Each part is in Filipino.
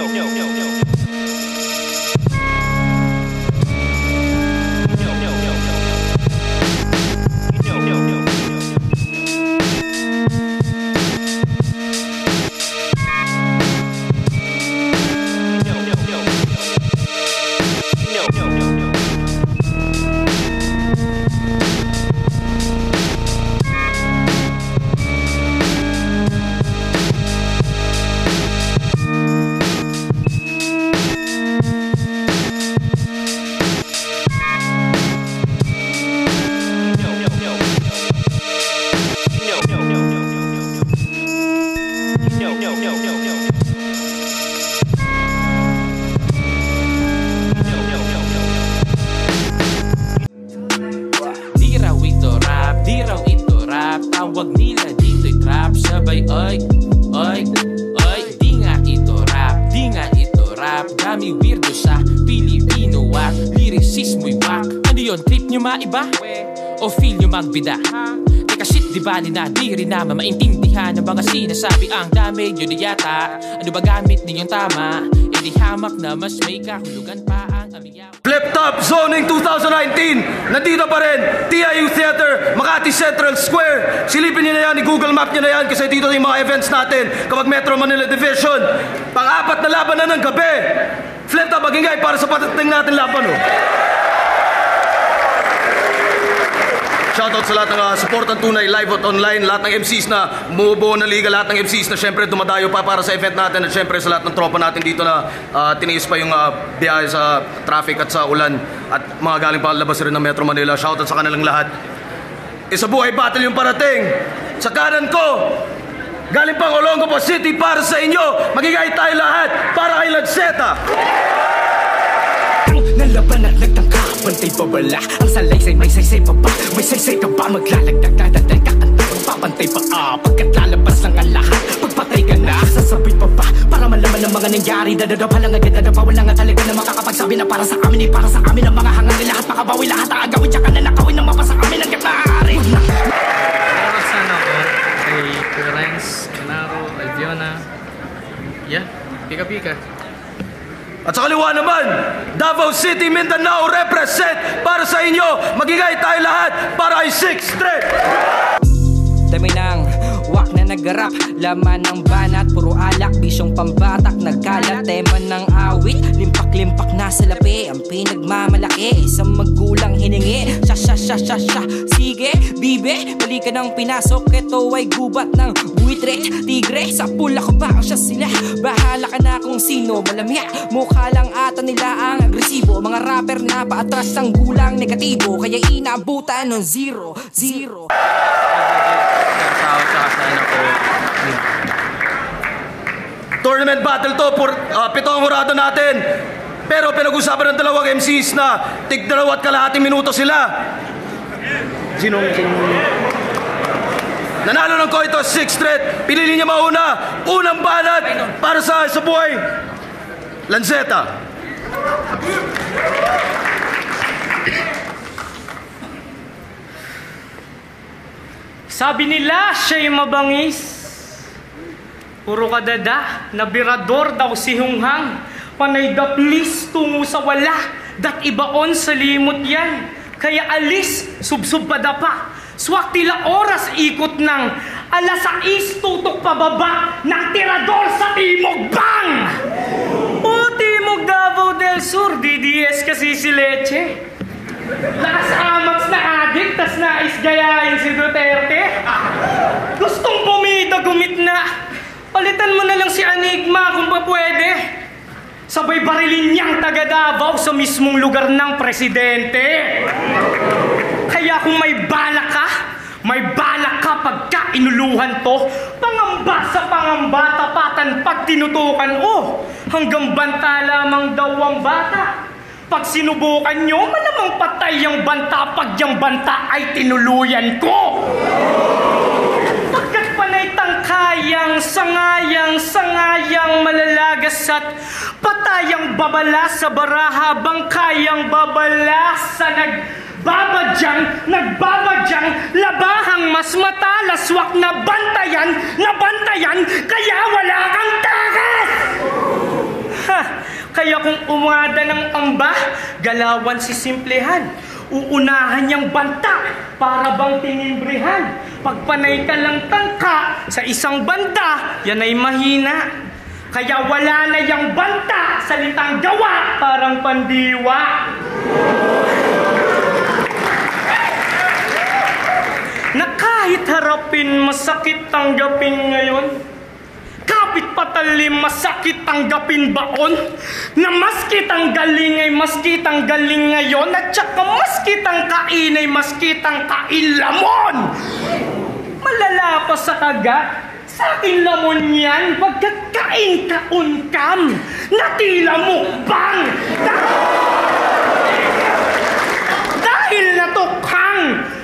Di Sabay oy, oy, oy Di nga ito rap, di nga ito rap. Dami weirdo sa Pilipino wak Lyricismo'y wak Ano yon trip nyo maiba? O feel nyo magbida? Teka shit di ba ni na? Di rin naman maintindihan Ang mga sinasabi. Ang dami nyo na yata. Ano ba gamit ninyong tama? E di hamak na mas may kahulugan pa Flip Top Zoning 2019 Nandito pa rin TIU Theater Makati Central Square. Silipin niyo na yan I-google map niyo na yan Kasi dito yung mga events natin. Kapag Metro Manila Division Pang-apat na laban na ng gabi. Flip Top magingay para sa patating natin laban oh. Shoutout sa lahat ng uh, support ng tunay live at online, lahat ng MCs na bumubuo na liga, lahat ng MCs na syempre dumadayo pa para sa event natin at syempre sa lahat ng tropa natin dito na uh, tiniis pa yung uh, biyahe sa traffic at sa ulan at mga galing pa labas rin ng Metro Manila. Shoutout sa kanilang lahat. Isa buhay battle yung parating. Sa kanan ko, galing pang Olongapo City para sa inyo. Magigay tayo lahat para kay Lagseta. Nalaban at nagtangka Bantay babala. Ang salaysay may saysay pa ba? May saysay ka ba? Maglalagdag dadagdag ka Ang papantay pa ah Pagkat lalabas lang ang lahat. Pagpatay ka na Sasabit pa ba? Para malaman ang mga nangyari Dadadapa lang agad Dadapa wala nga talaga na makakapagsabi Na para sa amin eh Para sa amin ang mga hangang Lahat. Makabawi lahat ang agawin Tsaka na nakawin na mapasa amin Ang maaari. Shoutout sana ako kay Kuya Renz, Canaro, Alviona. Yeah, pika-pika. At sa kaliwa naman, Davao City, Mindanao represent para sa inyo. Magigay tayo lahat para ay 6 straight. Dami ng wak na nagarap. Laman ng banat, puro alak Bisyong pambatak, nagkalat Tema ng awit, limpak-limpak na sa lapi Ang pinagmamalaki, isang magulang hiningi Sya, sya, sya, sya, sya. Sige, bibe, mali ka nang pinasok. Ito ay gubat ng buitre Tigre, sa pula ko ba ang siya sila. Bahala ka na kung sino malamya. Mukha lang ata nila ang agresibo. Mga rapper na paatras ang gulang negatibo. Kaya inabutan ng zero, zero Tournament battle to, por, uh, pito ang hurado natin. Pero pinag-usapan ng dalawang MCs na tig dalawa at kalahating minuto sila. Sinong. Nanalo ng Koito 6 straight. Pinili niya mauna. Unang banat para sa sa buhay. Lanceta. Sabi nila, siya yung mabangis. Puro kadada, nabirador daw si Hunghang. Panay da please tungo sa wala. Dat ibaon sa limot yan. Kaya alis, subsub pa dapa. Swak tila oras ikot ng alas sais tutok pababa ng tirador sa Timog Bang! O Timog Davao del Sur, DDS kasi si Leche. Lakas amax na adik, tas nais gayahin si Duterte. Gustong bumida, gumit na. Palitan mo na lang si Enigma kung pa pwede. Sabay barilin niyang taga Davao sa mismong lugar ng presidente. Kaya kung may balak ka, may balak ka pagka inuluhan to, pangamba sa pangamba, tapatan pag tinutukan, oh, hanggang banta lamang daw ang bata. Pag sinubukan nyo, malamang patay ang banta pag yung banta ay tinuluyan ko. Tangkayang, sangayang, sangayang malalagas at patayang babala sa baraha, bangkayang babala sa nagbabadyang, nagbabadyang, labahang mas matalas, wak na bantayan, na bantayan, kaya wala kang takas! bungada ng amba, galawan si Simplehan. Uunahan niyang banta para bang tinimbrihan. Pagpanay ka lang tangka sa isang banda, yan ay mahina. Kaya wala na yang banta, salitang gawa, parang pandiwa. Na kahit harapin, masakit tanggapin ngayon. Kapit patalim, masakit tanggapin baon. Na maski galing ay maski galing ngayon. At saka maski kain ay maski kailamon. Malala pa sa kagat, sa akin lamon yan, pagkat kain ka unkam, natila mukbang. Dahil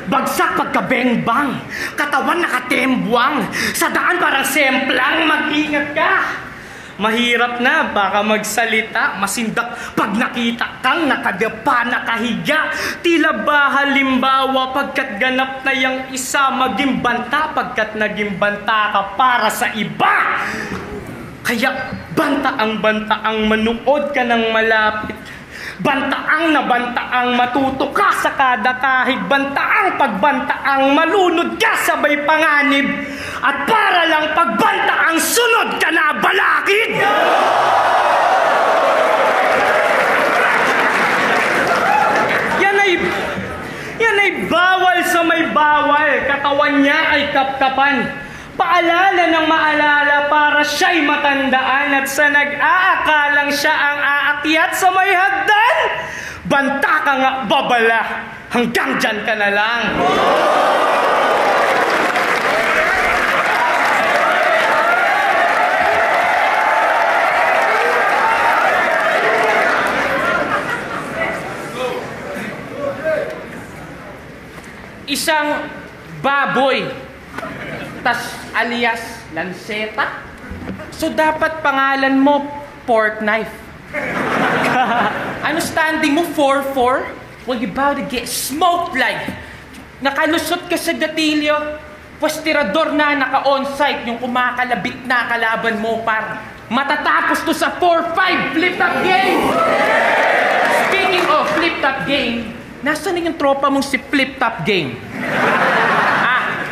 bagsak pagkabengbang, katawan nakatembwang, sa daan parang semplang, mag-ingat ka. Mahirap na, baka magsalita, masindak pag nakita kang nakadapa, nakahiga. Tila ba halimbawa pagkat ganap na yung isa maging banta, pagkat naging banta ka para sa iba. Kaya banta ang banta ang manuod ka ng malapit. Bantaang na bantaang matuto ka sa kada kahig Bantaang pagbantaang malunod ka sabay panganib. At para lang pagbantaang sunod ka na balakid. Yan ay yan ay bawal sa may bawal. Katawan niya ay kapkapan Paalala ng maalala para siya'y matandaan at sa nag-aakalang siya ang aakyat sa may hagdan. Banta ka nga babala, hanggang dyan ka na lang. Isang baboy tas alias lanseta. So dapat pangalan mo pork knife. ano standing mo 4-4? Well, you about to get smoked like. Nakalusot ka sa gatilyo. Pwes tirador na naka-on-site yung kumakalabit na kalaban mo par matatapos to sa 4-5 flip-top game. Speaking of flip-top game, nasa na yung tropa mong si flip-top game?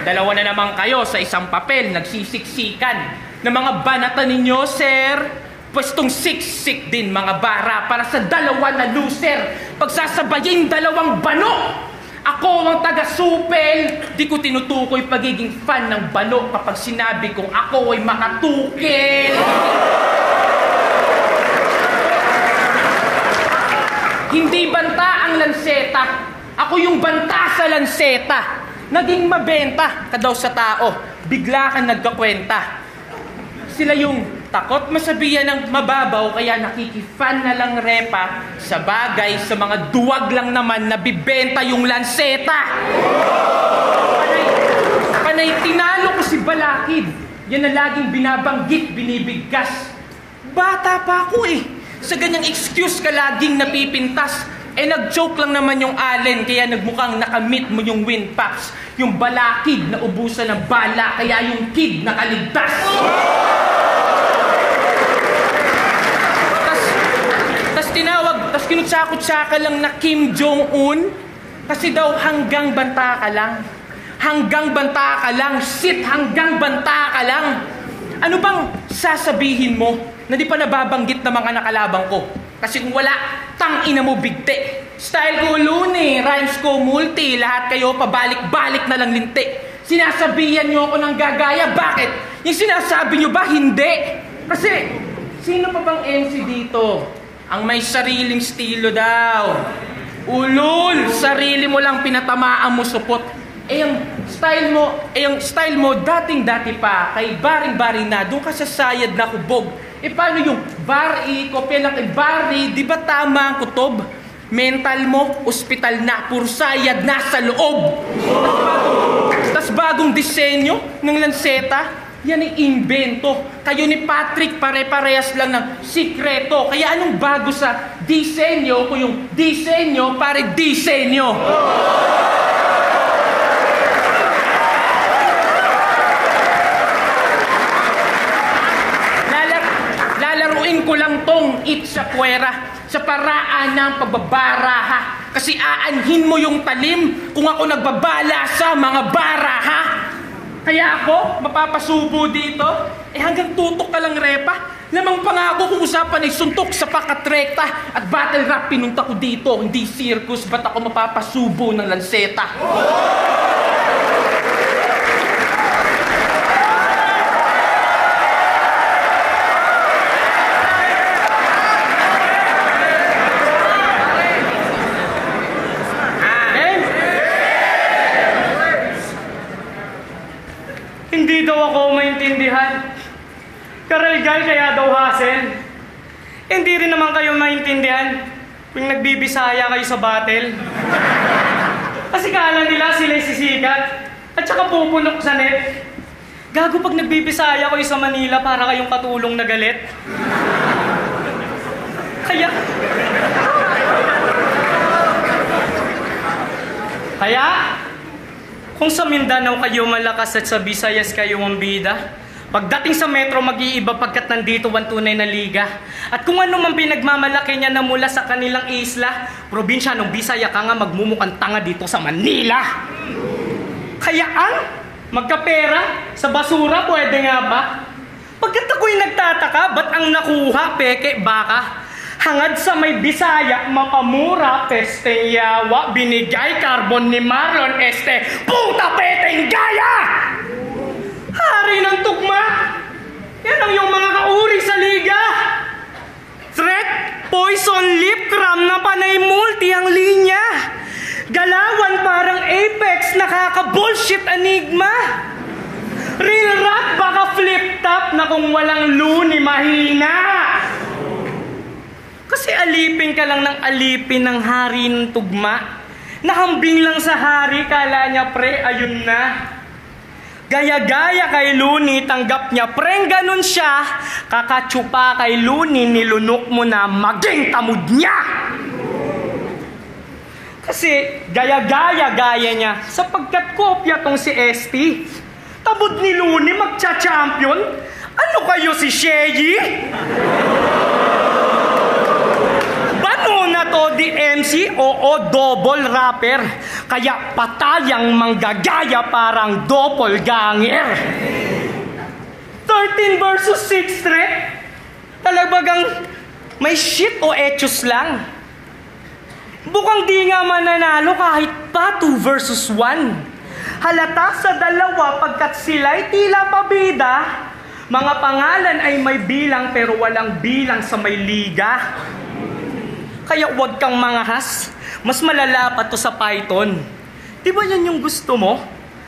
Dalawa na naman kayo sa isang papel, nagsisiksikan. Na mga banata ninyo, sir, pwestong siksik din mga bara para sa dalawa na loser. Pagsasabayin dalawang bano. Ako ang taga-supel, di ko tinutukoy pagiging fan ng balo kapag sinabi kong ako ay makatukil. Hindi banta ang lanseta. Ako yung banta sa lanseta. Naging mabenta ka daw sa tao. Bigla kang nagkakwenta. Sila yung takot masabihan ng mababaw kaya nakikifan na lang repa sa bagay sa mga duwag lang naman na bibenta yung lanseta. Panay, panay tinalo ko si Balakid. Yan na laging binabanggit, binibigkas. Bata pa ako eh. Sa ganyang excuse ka laging napipintas. Eh nag-joke lang naman yung Allen kaya nagmukhang nakamit mo yung Winpaps. Yung balakid na ubusan ng bala kaya yung kid nakaligtas. Tas, tas tinawag, tas kinutsakot-tsaka lang na Kim Jong-un. Kasi daw hanggang banta ka lang. Hanggang banta ka lang. Sit hanggang banta ka lang. Ano bang sasabihin mo na di pa nababanggit ng mga nakalabang ko? Kasi kung wala, tang ina mo bigte. Style ko luni, rhymes ko multi, lahat kayo pabalik-balik na lang linti. Sinasabihan nyo ako ng gagaya, bakit? Yung sinasabi nyo ba, hindi? Kasi, sino pa bang MC dito? Ang may sariling estilo daw. Ulul, sarili mo lang pinatamaan mo supot. Eh yung style mo, eh yung style mo dating-dati pa kay baring-baring na doon ka sa sayad na kubog. Eh paano yung bari, kopya lang kay bari, di ba tama ang kutob? Mental mo, ospital na, pursayad na sa loob. Tapos bagong disenyo ng lanseta, yan ay invento. Kayo ni Patrick pare-parehas lang ng sikreto. Kaya anong bago sa disenyo kung yung disenyo pare disenyo? Lalar lalaruin ko lang tong itsa puwera sa paraan ng pagbabaraha. Kasi aanhin mo yung talim kung ako nagbabala sa mga baraha. Kaya ako, mapapasubo dito, eh hanggang tutok ka lang, Repa. Lamang pangako kung usapan ay suntok sa pakatrekta at battle rap pinunta ko dito, hindi circus, ba't ako mapapasubo ng lanseta? Eh? Hindi daw ako maintindihan. Karalgal kaya daw hassle. Hindi rin naman kayo maintindihan kung nagbibisaya kayo sa battle. Kasi kala nila sila sisikat at saka pupunok sa net. Gago pag nagbibisaya kayo sa Manila para kayong katulong na galit. Kaya... Kaya, kung sa Mindanao kayo malakas at sa Visayas kayo ang bida, pagdating sa metro mag-iiba pagkat nandito ang tunay na liga. At kung ano man pinagmamalaki niya na mula sa kanilang isla, probinsya ng Bisaya ka nga magmumukhang tanga dito sa Manila. Kaya ang magkapera sa basura pwede nga ba? Pagkat ako'y nagtataka, ba't ang nakuha, peke, baka? Hangad sa may Bisaya, mapamura, peste yawa, binigay karbon ni Marlon Este, puta peteng gaya! Hari ng tugma! Yan ang yung mga kauri sa liga! Threat, poison, lip cram na panay multi ang linya! Galawan parang Apex, nakaka-bullshit enigma! Real rap, baka flip top na kung walang luni mahina! Kasi alipin ka lang ng alipin ng hari ng tugma. Nahambing lang sa hari, kala niya pre, ayun na. Gaya-gaya kay Luni, tanggap niya, preng ganun siya. Kakatsupa kay Luni, nilunok mo na maging tamod niya. Kasi gaya-gaya-gaya niya, sapagkat kopya tong si ST. Tabod ni Luni, magcha-champion. Ano kayo si Sheyi? Bano na to di MC? Oo, double rapper. Kaya patayang manggagaya parang doppelganger. 13 versus 6 threat? Talagang may shit o etos lang. Bukang di nga mananalo kahit pa 2 versus 1. Halata sa dalawa pagkat sila'y tila pabida, mga pangalan ay may bilang pero walang bilang sa may liga. Kaya huwag kang mangahas. Mas malala pa to sa Python. Di ba yan yung gusto mo?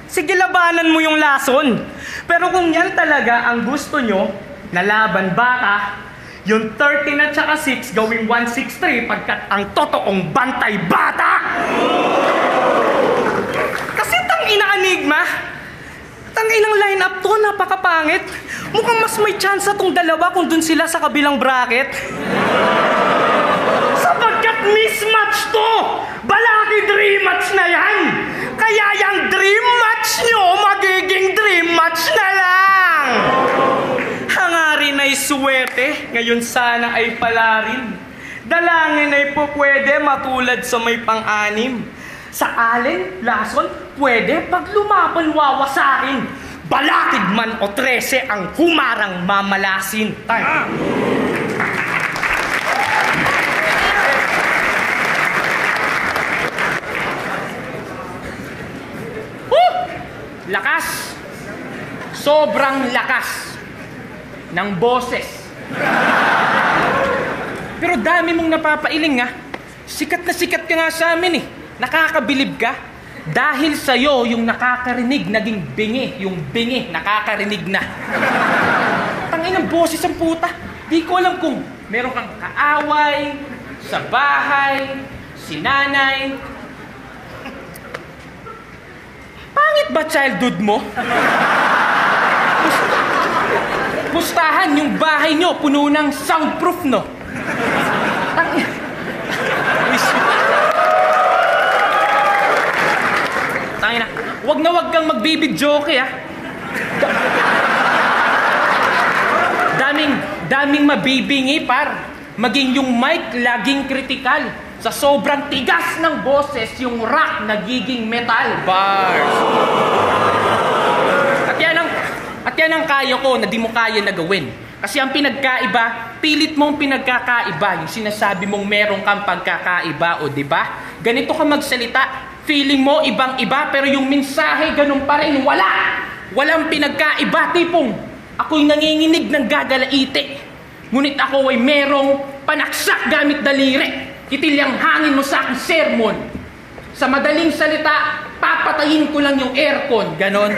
Sige, labanan mo yung lason. Pero kung yan talaga ang gusto nyo, nalaban baka, yung 13 at saka 6 gawing 163 pagkat ang totoong bantay bata! Kasi tang ina enigma, tang inang line-up to, napakapangit. Mukhang mas may chance tong dalawa kung dun sila sa kabilang bracket. Mismatch to! Balaki dream match na yan! Kaya yung dream match nyo, magiging dream match na lang! Hangarin ay suwerte, ngayon sana ay palarin. Dalangin ay po pwede matulad sa may pang-anim. Sa alin, lason, pwede pag lumaban wawasakin. Balakid man o trese ang humarang mamalasin. Time. Woo! Lakas. Sobrang lakas ng boses. Pero dami mong napapailing nga. Sikat na sikat ka nga sa amin eh. Nakakabilib ka. Dahil sa'yo, yung nakakarinig, naging bingi. Yung bingi, nakakarinig na. Tangin ng boses ang puta. Di ko alam kung meron kang kaaway, sa bahay, si Pangit ba childhood mo? Pustahan yung bahay nyo, puno ng soundproof, no? Tangin. Tangin na. Wag na wag kang magbibidyoke, ah. Da- daming, daming mabibingi, par. Maging yung mic laging kritikal. Sa sobrang tigas ng boses, yung rock nagiging metal. Bars. At yan ang, at yan ang kaya ko na di mo kaya na gawin. Kasi ang pinagkaiba, pilit mong pinagkakaiba. Yung sinasabi mong meron kang pagkakaiba, o di ba? Ganito ka magsalita. Feeling mo ibang-iba, pero yung mensahe ganun pa rin. Wala! Walang pinagkaiba. Tipong, ako'y nanginginig ng gagalaite. Ngunit ako ay merong panaksak gamit daliri. Kitilyang hangin mo sa aking sermon. Sa madaling salita, papatayin ko lang yung aircon. Ganon.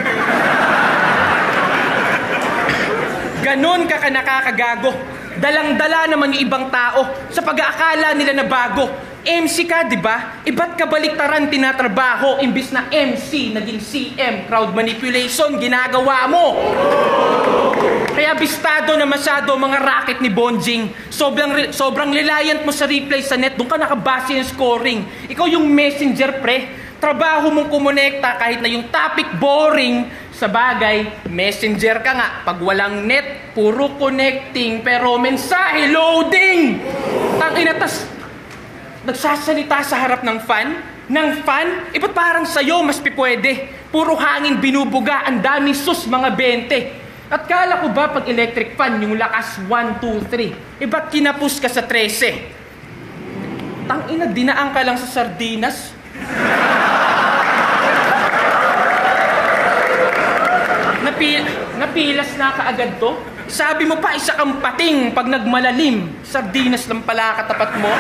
Ganon ka ka nakakagago. Dalang-dala naman yung ibang tao sa pag-aakala nila na bago. MC ka, di ba? Iba't kabaliktaran tinatrabaho imbis na MC, naging CM, crowd manipulation, ginagawa mo. Kaya bistado na masyado mga racket ni Bonjing. Sobrang, sobrang reliant mo sa replay sa net. Doon ka nakabase yung scoring. Ikaw yung messenger, pre. Trabaho mong kumonekta kahit na yung topic boring. Sa bagay, messenger ka nga. Pag walang net, puro connecting. Pero mensahe, loading! Ang inatas, nagsasalita sa harap ng fan? Ng fan? Eh ba't parang sa'yo mas pipwede? Puro hangin binubuga, ang dami sus mga 20. At kala ko ba pag electric fan, yung lakas 1, 2, 3? Eh ba't kinapus ka sa 13? Tang ina, dinaan ka lang sa sardinas. Napil napilas na kaagad to? Sabi mo pa, isa kang pating pag nagmalalim. Sardinas lang pala katapat mo.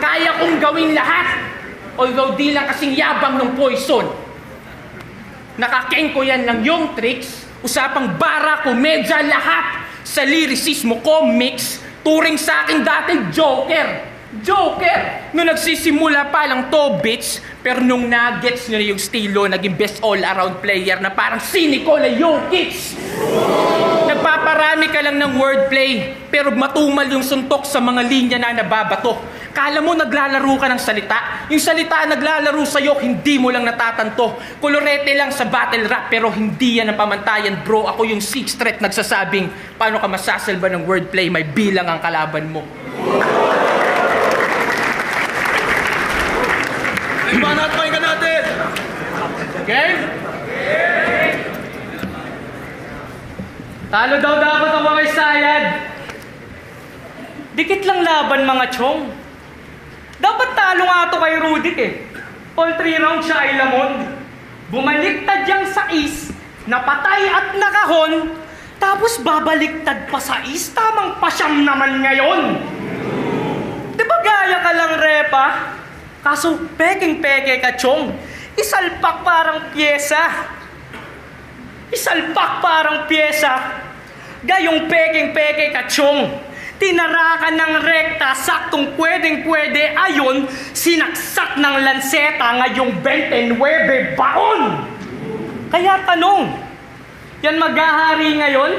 Kaya kong gawin lahat. Although di lang kasing yabang ng poison. Nakakeng ko yan ng yung tricks. Usapang bara, komedya, lahat. Sa lyricismo, comics. Turing sa akin dati, Joker. Joker! Nung nagsisimula pa lang to, bitch. Pero nung nagets nyo na yung stilo, naging best all-around player na parang si Nikola Jokic. Nagpaparami ka lang ng wordplay, pero matumal yung suntok sa mga linya na nababato. Kala mo naglalaro ka ng salita. Yung salita naglalaro sa'yo, hindi mo lang natatanto. Kolorete lang sa battle rap, pero hindi yan ang pamantayan, bro. Ako yung sixth threat nagsasabing, paano ka masasalba ng wordplay, may bilang ang kalaban mo. Iba natin, pakinggan natin! Game? Talo daw dapat ang mga sayad. Dikit lang laban mga chong. Dapat talo nga to kay Rudik eh. All three rounds siya ay lamon. Bumaliktad yang sa is, napatay at nakahon, tapos babaliktad pa sa is, tamang pasyam naman ngayon. Di ba gaya ka lang, Repa? Kaso peking-peke ka, Chong. Isalpak parang pyesa. Isalpak parang pyesa. Gayong peking-peke ka, Chong. Tinarakan ng rekta, saktong pwedeng-pwede, ayon, sinaksak ng lanseta ngayong 29 baon. Kaya tanong, yan maghahari ngayon?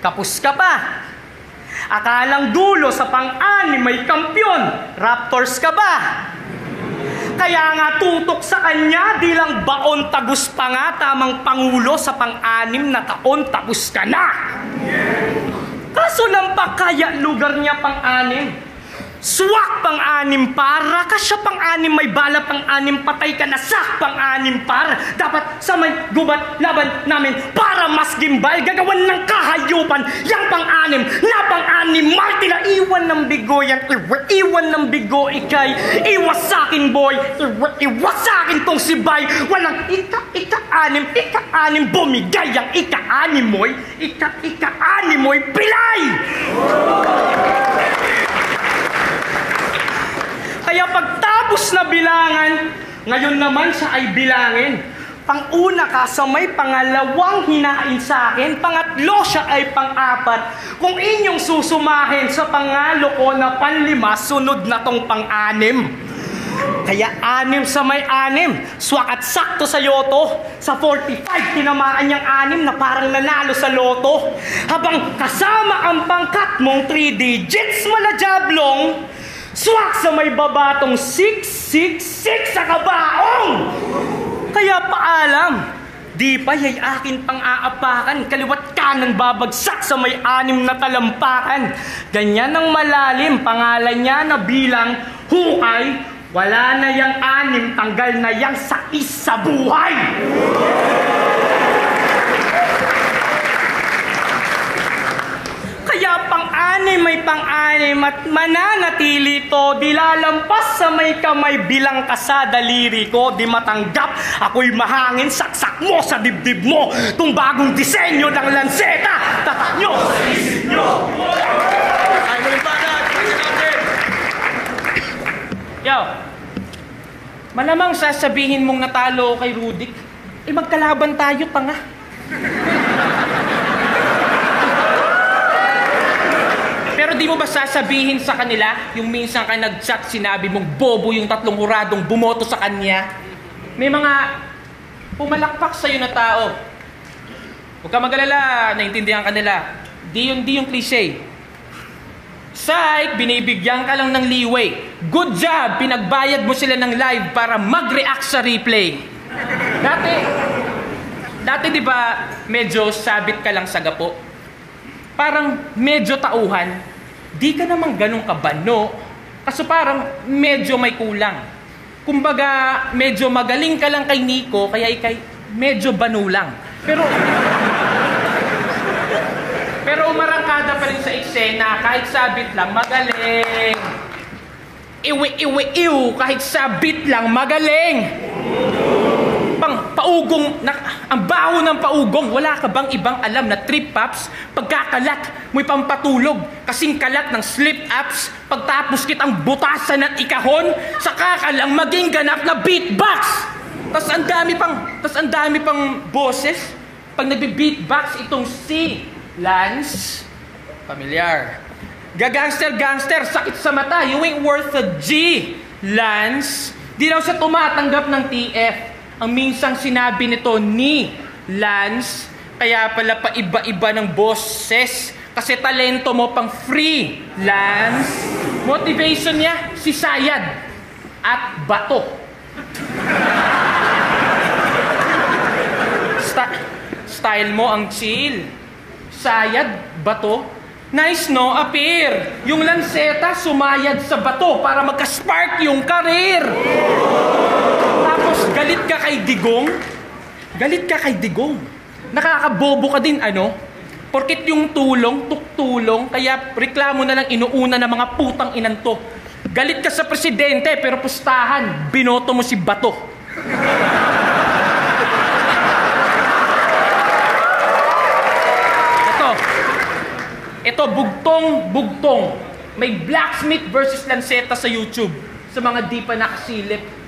Kapus ka pa. Akalang dulo sa pang-anim may kampyon, Raptors ka ba? Kaya nga tutok sa kanya, di lang baon tagus pa nga, tamang pangulo sa pang-anim na taon, tapos ka na. Kaso lampak kaya lugar niya pang-anim. Swak pang-anim para, kasya pang-anim may bala pang-anim, patay ka na sak pang-anim para. Dapat sa may gubat laban namin para mas gimbal, gagawan ng kahayupan, yang pang-anim, na pang-anim, Marty na iwan ng bigo yan, iwa, iwan ng bigo ikay, iwas sa akin boy, iwa, iwas sa akin tong si Bay, walang ika, ika-anim, ika-anim, bumigay ang ika-anim mo'y, ika, ika-anim mo'y pilay! Kaya pagtapos na bilangan, ngayon naman siya ay bilangin. Pang-una ka sa may pangalawang hinain sa akin, pangatlo siya ay pang-apat. Kung inyong susumahin sa pangalo ko na panlima, sunod na tong pang-anim. Kaya anim sa may anim, swak at sakto sa yoto. Sa 45, tinamaan niyang anim na parang nanalo sa loto. Habang kasama ang pangkat mong 3 digits malajablong, swak sa may babatong 666 sa kabaong. Kaya paalam, Di pa yay akin pang aapakan, kaliwat kanan babagsak sa may anim na talampakan. Ganyan ang malalim, pangalan niya na bilang hukay. Wala na yang anim, tanggal na yang sakis sa buhay. Kaya pang-anim may pang-anim at mananatili to Di lalampas sa may kamay bilang ka sa daliri ko Di matanggap ako'y mahangin saksak mo sa dibdib mo Tung bagong disenyo ng lanseta Tatak nyo sa isip nyo Ay! Yo, malamang sasabihin mong natalo kay Rudik. Eh magkalaban tayo, tanga. Pero di mo ba sasabihin sa kanila yung minsan ka nag-chat sinabi mong bobo yung tatlong huradong bumoto sa kanya? May mga pumalakpak sa'yo na tao. Huwag ka mag-alala, naintindihan ka nila. Di yun, di yung cliche. Psych, binibigyan ka lang ng leeway. Good job, pinagbayad mo sila ng live para mag-react sa replay. Dati, dati di ba medyo sabit ka lang sa gapo? Parang medyo tauhan. Di ka naman ganun kabano. Kaso parang medyo may kulang. Kumbaga, medyo magaling ka lang kay Nico, kaya ikay medyo banu lang. Pero, pero umarangkada pa rin sa eksena, kahit sabit lang, magaling. Iwi, iwi, iw, kahit sabit lang, magaling. Paugong, na, ang baho ng paugong, wala ka bang ibang alam na trip ups, pagkakalat, mo'y pampatulog, kasing kalat ng slip ups, pagtapos kitang butasan at ikahon, saka ka lang maging ganap na beatbox. Tas ang dami pang, tas ang dami pang boses, pag nagbe-beatbox itong si Lance, familiar. Gagangster-gangster, sakit sa mata, you ain't worth a G. Lance, di daw siya tumatanggap ng TF. Ang minsang sinabi nito ni Lance, kaya pala pa iba-iba ng boses. Kasi talento mo pang free, Lance. Motivation niya, si Sayad at Bato. Sta- style mo ang chill. Sayad, bato. Nice no, appear. Yung lanseta sumayad sa bato para magka-spark yung karir. Galit ka kay Digong. Galit ka kay Digong. Nakakabobo ka din ano? Porkit yung tulong, tuktulong, kaya reklamo na lang inuuna ng mga putang inanto. Galit ka sa presidente pero pustahan, binoto mo si Bato. Ito. Ito, bugtong, bugtong. May blacksmith versus lanseta sa YouTube. Sa mga di pa nakasilip.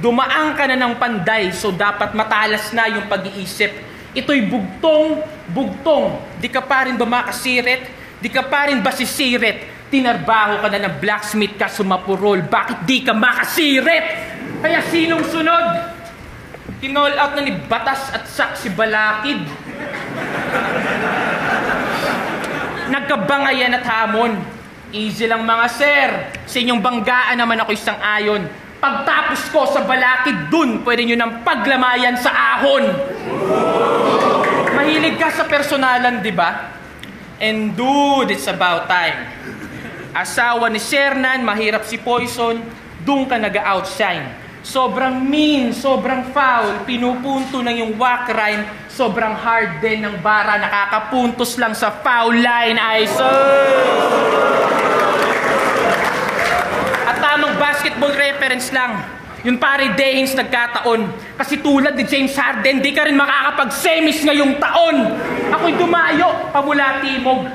Dumaan ka na ng panday, so dapat matalas na yung pag-iisip. Ito'y bugtong, bugtong. Di ka pa rin ba makasirit? Di ka pa rin ba sisirit? Tinarbaho ka na ng blacksmith ka sumapurol. Bakit di ka makasirit? Kaya sinong sunod? Kinall out na ni Batas at Sak si Balakid. Nagkabangayan at hamon. Easy lang mga sir. Sa inyong banggaan naman ako isang ayon. Pagtapos ko sa balakid dun, pwede nyo nang paglamayan sa ahon. Mahilig ka sa personalan, di ba? And dude, it's about time. Asawa ni Shernan, mahirap si Poison, dun ka nag-outshine. Sobrang mean, sobrang foul, pinupunto ng yung whack rhyme, sobrang hard din ng bara, nakakapuntos lang sa foul line, ay At basketball reference lang, yung pare Dehins nagkataon. Kasi tulad ni James Harden, di ka rin makakapag-semis ngayong taon. Ako'y dumayo, pamula timog.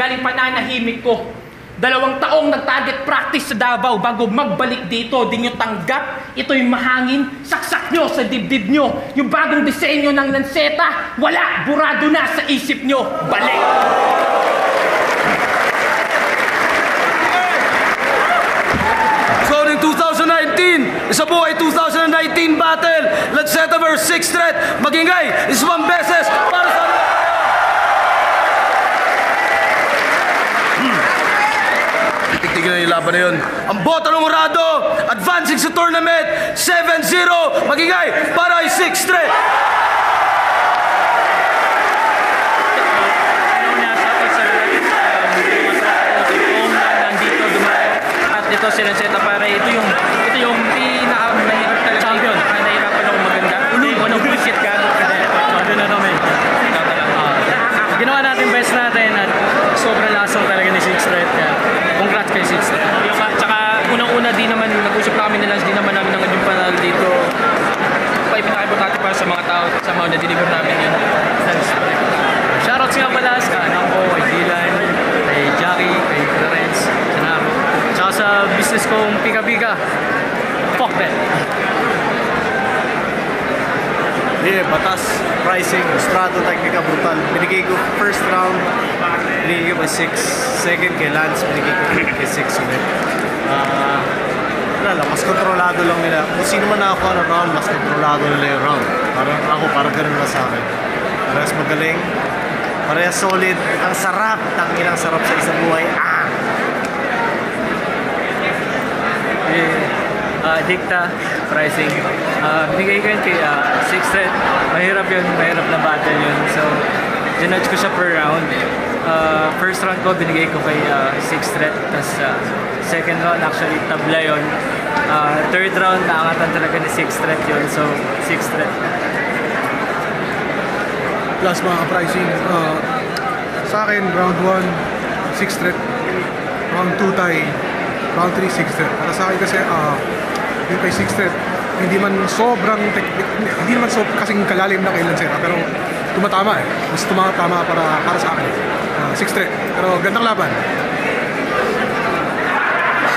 Galing pananahimik ko. Dalawang taong nag-target practice sa Davao bago magbalik dito. Di nyo tanggap. Ito'y mahangin. Saksak nyo sa dibdib nyo. Yung bagong disenyo ng lanseta, wala. Burado na sa isip nyo. Balik. 2019. Isa po ay 2019 battle. Let's set our sixth threat. Magingay, isang beses para sa... Tignan yung laban na yun. Ang bota ng Orado, advancing sa tournament, 7-0. Magingay para ay 6 threat. ito sila seta para ito yung Pala sa anak ko, kay Dylan, kay Jackie, kay Clarence, sa Naro. Tsaka sa business kong Pika Pika. Fuck that. Yeah, batas, pricing, strato, teknika, brutal. Binigay ko first round, binigay ko by 6. Second kay Lance, binigay ko kay 6 ulit. Ah, wala lang, mas kontrolado lang nila. Kung sino man ako ng round, mas kontrolado nila yung round. Parang ako, parang ganun lang sa akin. Parehas magaling, parehas solid. Ang sarap, tangin ang sarap sa isang buhay. Ah! uh, dicta pricing. Uh, binigay ko yun kay uh, Six Thread. Mahirap yun, mahirap na battle yun. So, ginudge ko siya per round. Uh, first round ko, binigay ko kay uh, Six Thread. Tapos uh, second round, actually, tabla yun. Uh, third round, naangatan talaga ni Six Thread yun. So, Six Thread. Plus mga pricing. Uh, sa akin, round 1, 6 threat. Round 2 tie. Round 3, 6 threat. Para sa akin kasi, uh, yung kay 6 threat, hindi man sobrang, hindi, naman so, kasing kalalim na kay Lancera, pero tumatama eh. Mas tumatama para, para sa akin. Uh, 6 threat. Pero gandang laban.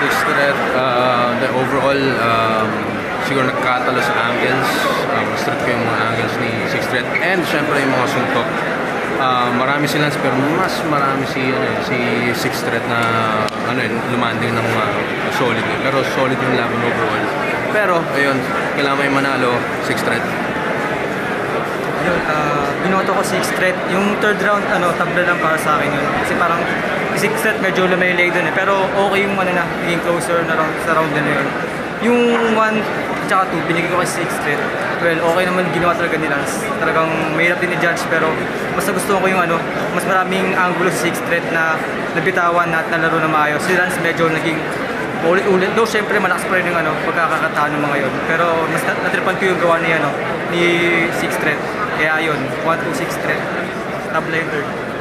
Six thread, uh, the overall, um, siguro nagkatalo sa angles. Um, straight ko yung mga angles ni Six thread. And syempre yung mga suntok. Uh, marami si Lance pero mas marami si ano, eh, si Six thread na ano yun, lumanding ng uh, solid. eh. Pero solid yung laban overall. Pero ayun, kailangan may manalo, Six thread. Yun, ah, binoto ko 6 threat. Yung third round, ano, tabla lang para sa akin yun. Kasi parang 6 threat medyo lumaylay dun eh. Pero okay yung ano na, naging closer na round, sa round na yun. Yung 1 tsaka 2, binigay ko kay 6 threat. Well, okay naman ginawa talaga ni Lance. Talagang mahirap din i-judge pero mas nagustuhan ko yung ano, mas maraming angulo sa 6 threat na nabitawan at nalaro na maayos. Si Lance medyo naging ulit-ulit. Though syempre malakas pa rin yung ano, pagkakakataan ng mga yun. Pero mas nat- natripan ko yung gawa ni, ano, ni 6 threat. Kaya yun, 1, 2, 6 threat. Tabla yung third.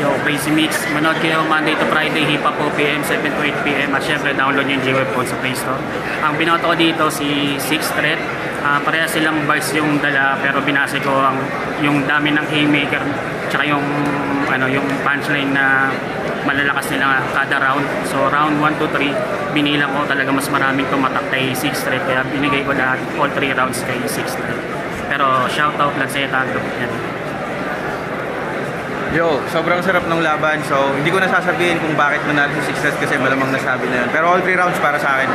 Yo, Crazy Mix. Manood kayo Monday to Friday, Hip Hop OPM, 7 to 8 p.m. At syempre, download yung J-Web Phone sa Play Store. Ang binoto ko dito, si Six Threat. Ah, pareha silang bars yung dala, pero binase ko ang, yung dami ng haymaker, tsaka yung, ano, yung punchline na malalakas nila kada round. So, round 1 to 3, binilang ko talaga mas maraming tumatak kay Six Threat. Kaya binigay ko lahat, all 3 rounds kay Six Threat. Pero shoutout lang sa Tanto. Yan. Yo, sobrang sarap ng laban. So, hindi ko nasasabihin kung bakit manalo si Six Threads kasi malamang nasabi na yun. Pero all three rounds para sa akin.